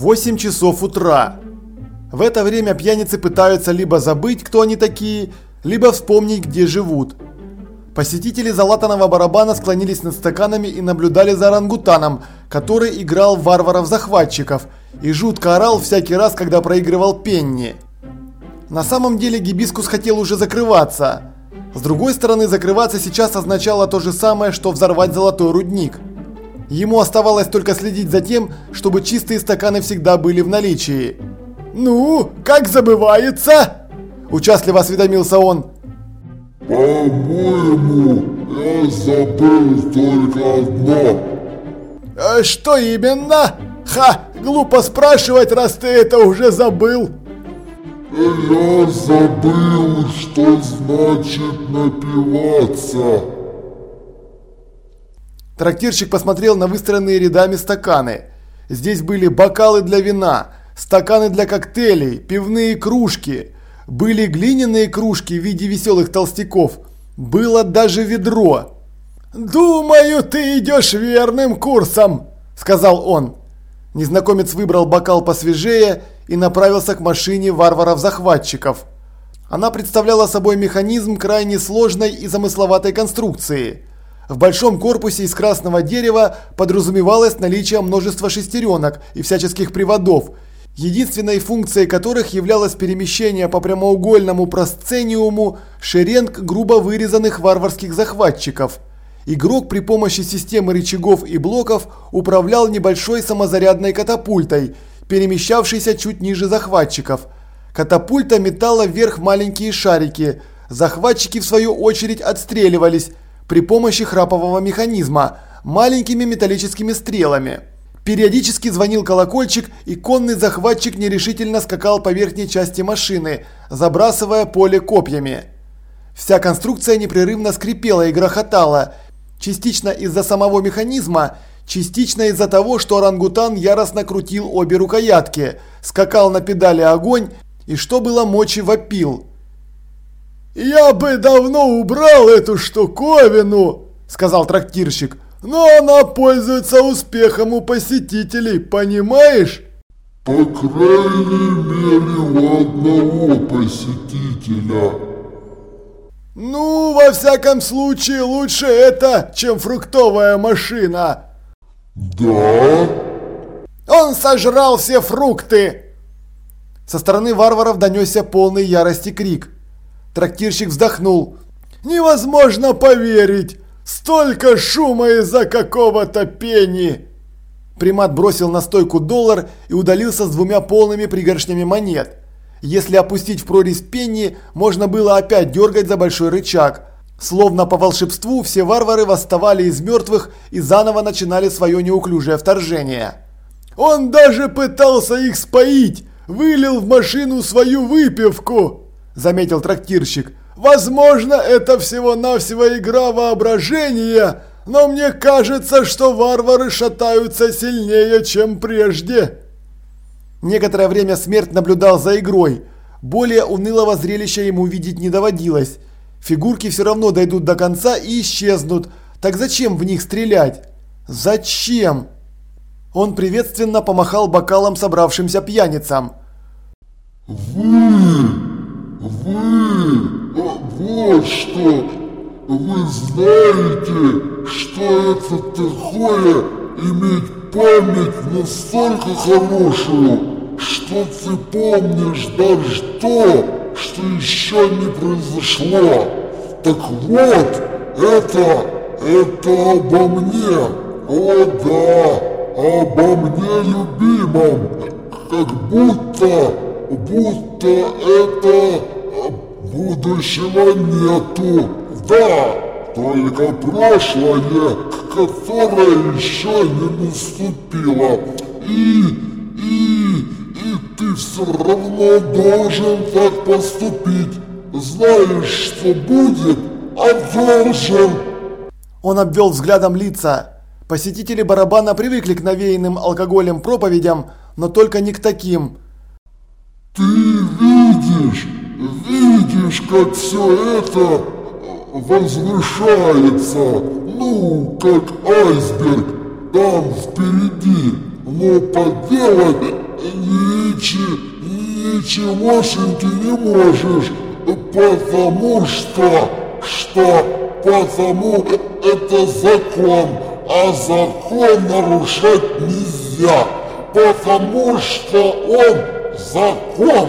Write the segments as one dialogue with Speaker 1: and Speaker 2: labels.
Speaker 1: Восемь часов утра. В это время пьяницы пытаются либо забыть, кто они такие, либо вспомнить, где живут. Посетители залатанного барабана склонились над стаканами и наблюдали за орангутаном, который играл варваров-захватчиков и жутко орал всякий раз, когда проигрывал пенни. На самом деле гибискус хотел уже закрываться. С другой стороны, закрываться сейчас означало то же самое, что взорвать золотой рудник. Ему оставалось только следить за тем, чтобы чистые стаканы всегда были в наличии. «Ну, как забывается?» – участливо осведомился он.
Speaker 2: «По-моему, я забыл только одно».
Speaker 1: «А «Что именно? Ха, глупо спрашивать, раз ты это уже забыл».
Speaker 2: «Я забыл, что значит напиваться».
Speaker 1: Трактирщик посмотрел на выстроенные рядами стаканы. Здесь были бокалы для вина, стаканы для коктейлей, пивные кружки. Были глиняные кружки в виде веселых толстяков. Было даже ведро. «Думаю, ты идешь верным курсом», – сказал он. Незнакомец выбрал бокал посвежее и направился к машине варваров-захватчиков. Она представляла собой механизм крайне сложной и замысловатой конструкции – в большом корпусе из красного дерева подразумевалось наличие множества шестеренок и всяческих приводов, единственной функцией которых являлось перемещение по прямоугольному просцениуму шеренг грубо вырезанных варварских захватчиков. Игрок при помощи системы рычагов и блоков управлял небольшой самозарядной катапультой, перемещавшейся чуть ниже захватчиков. Катапульта метала вверх маленькие шарики. Захватчики в свою очередь отстреливались, при помощи храпового механизма маленькими металлическими стрелами. Периодически звонил колокольчик, и конный захватчик нерешительно скакал по верхней части машины, забрасывая поле копьями. Вся конструкция непрерывно скрипела и грохотала, частично из-за самого механизма, частично из-за того, что орангутан яростно крутил обе рукоятки, скакал на педали огонь и что было мочи вопил. «Я бы давно убрал эту штуковину», – сказал трактирщик, – «но она пользуется успехом у посетителей, понимаешь?»
Speaker 2: «По крайней мере у одного посетителя».
Speaker 1: «Ну, во всяком случае, лучше это, чем фруктовая машина».
Speaker 2: «Да?»
Speaker 1: «Он сожрал все фрукты!» Со стороны варваров донесся полный ярости крик. Трактирщик вздохнул. «Невозможно поверить! Столько шума из-за какого-то пени!» Примат бросил на стойку доллар и удалился с двумя полными пригоршнями монет. Если опустить в прорезь пенни, можно было опять дергать за большой рычаг. Словно по волшебству все варвары восставали из мертвых и заново начинали свое неуклюжее вторжение. «Он даже пытался их споить! Вылил в машину свою выпивку!» заметил трактирщик. Возможно, это всего-навсего игра воображения, но мне кажется, что варвары шатаются сильнее, чем прежде. Некоторое время смерть наблюдал за игрой. Более унылого зрелища ему видеть не доводилось. Фигурки все равно дойдут до конца и исчезнут. Так зачем в них стрелять? Зачем? Он приветственно помахал бокалом собравшимся пьяницам.
Speaker 2: «Вы!» Вы, вот что, вы знаете, что это такое иметь память настолько хорошую, что ты помнишь даже то, что еще не произошло. Так вот, это, это обо мне, о да, обо мне любимом, как будто, будто это Будущего нету, да, только прошлое, которое еще не наступило. И, и, и ты все равно должен так поступить. Знаешь, что будет, а должен.
Speaker 1: Он обвел взглядом лица. Посетители барабана привыкли к навеянным алкоголем проповедям, но только не к таким.
Speaker 2: Ты видишь, видишь, как все это возвышается, ну, как айсберг там впереди, но поделать ничего, ничегошеньки не можешь, потому что, что, потому это закон, а закон нарушать нельзя, потому что он закон.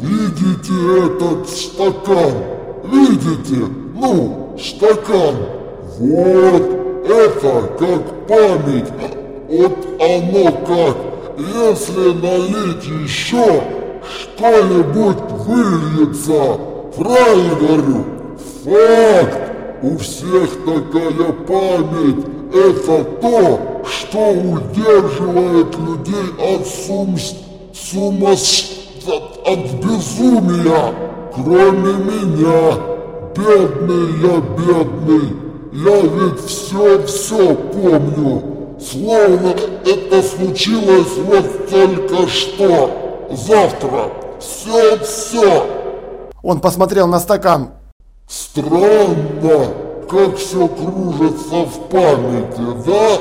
Speaker 2: Видите этот стакан? Видите? Ну, стакан. Вот это как память. Вот оно как. Если налить еще, что-нибудь выльется. Правильно говорю? Факт. У всех такая память. Это то, что удерживает людей от сум... сумас... от безумия. Кроме меня. Бедный я, бедный. Я ведь все-все помню. Словно это случилось вот только что. Завтра. Все-все.
Speaker 1: Он посмотрел на стакан.
Speaker 2: Странно, как все кружится в памяти, да?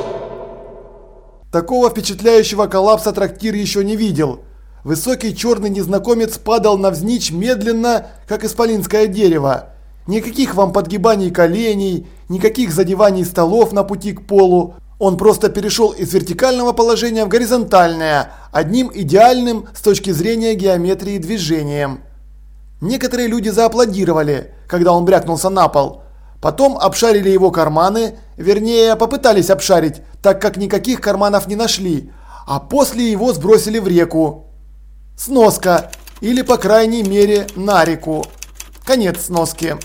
Speaker 1: Такого впечатляющего коллапса трактир еще не видел. Высокий черный незнакомец падал навзничь медленно, как исполинское дерево. Никаких вам подгибаний коленей, никаких задеваний столов на пути к полу. Он просто перешел из вертикального положения в горизонтальное, одним идеальным с точки зрения геометрии движением. Некоторые люди зааплодировали, когда он брякнулся на пол. Потом обшарили его карманы, вернее, попытались обшарить, так как никаких карманов не нашли, а после его сбросили в реку. Сноска, или по крайней мере на реку. Конец сноски.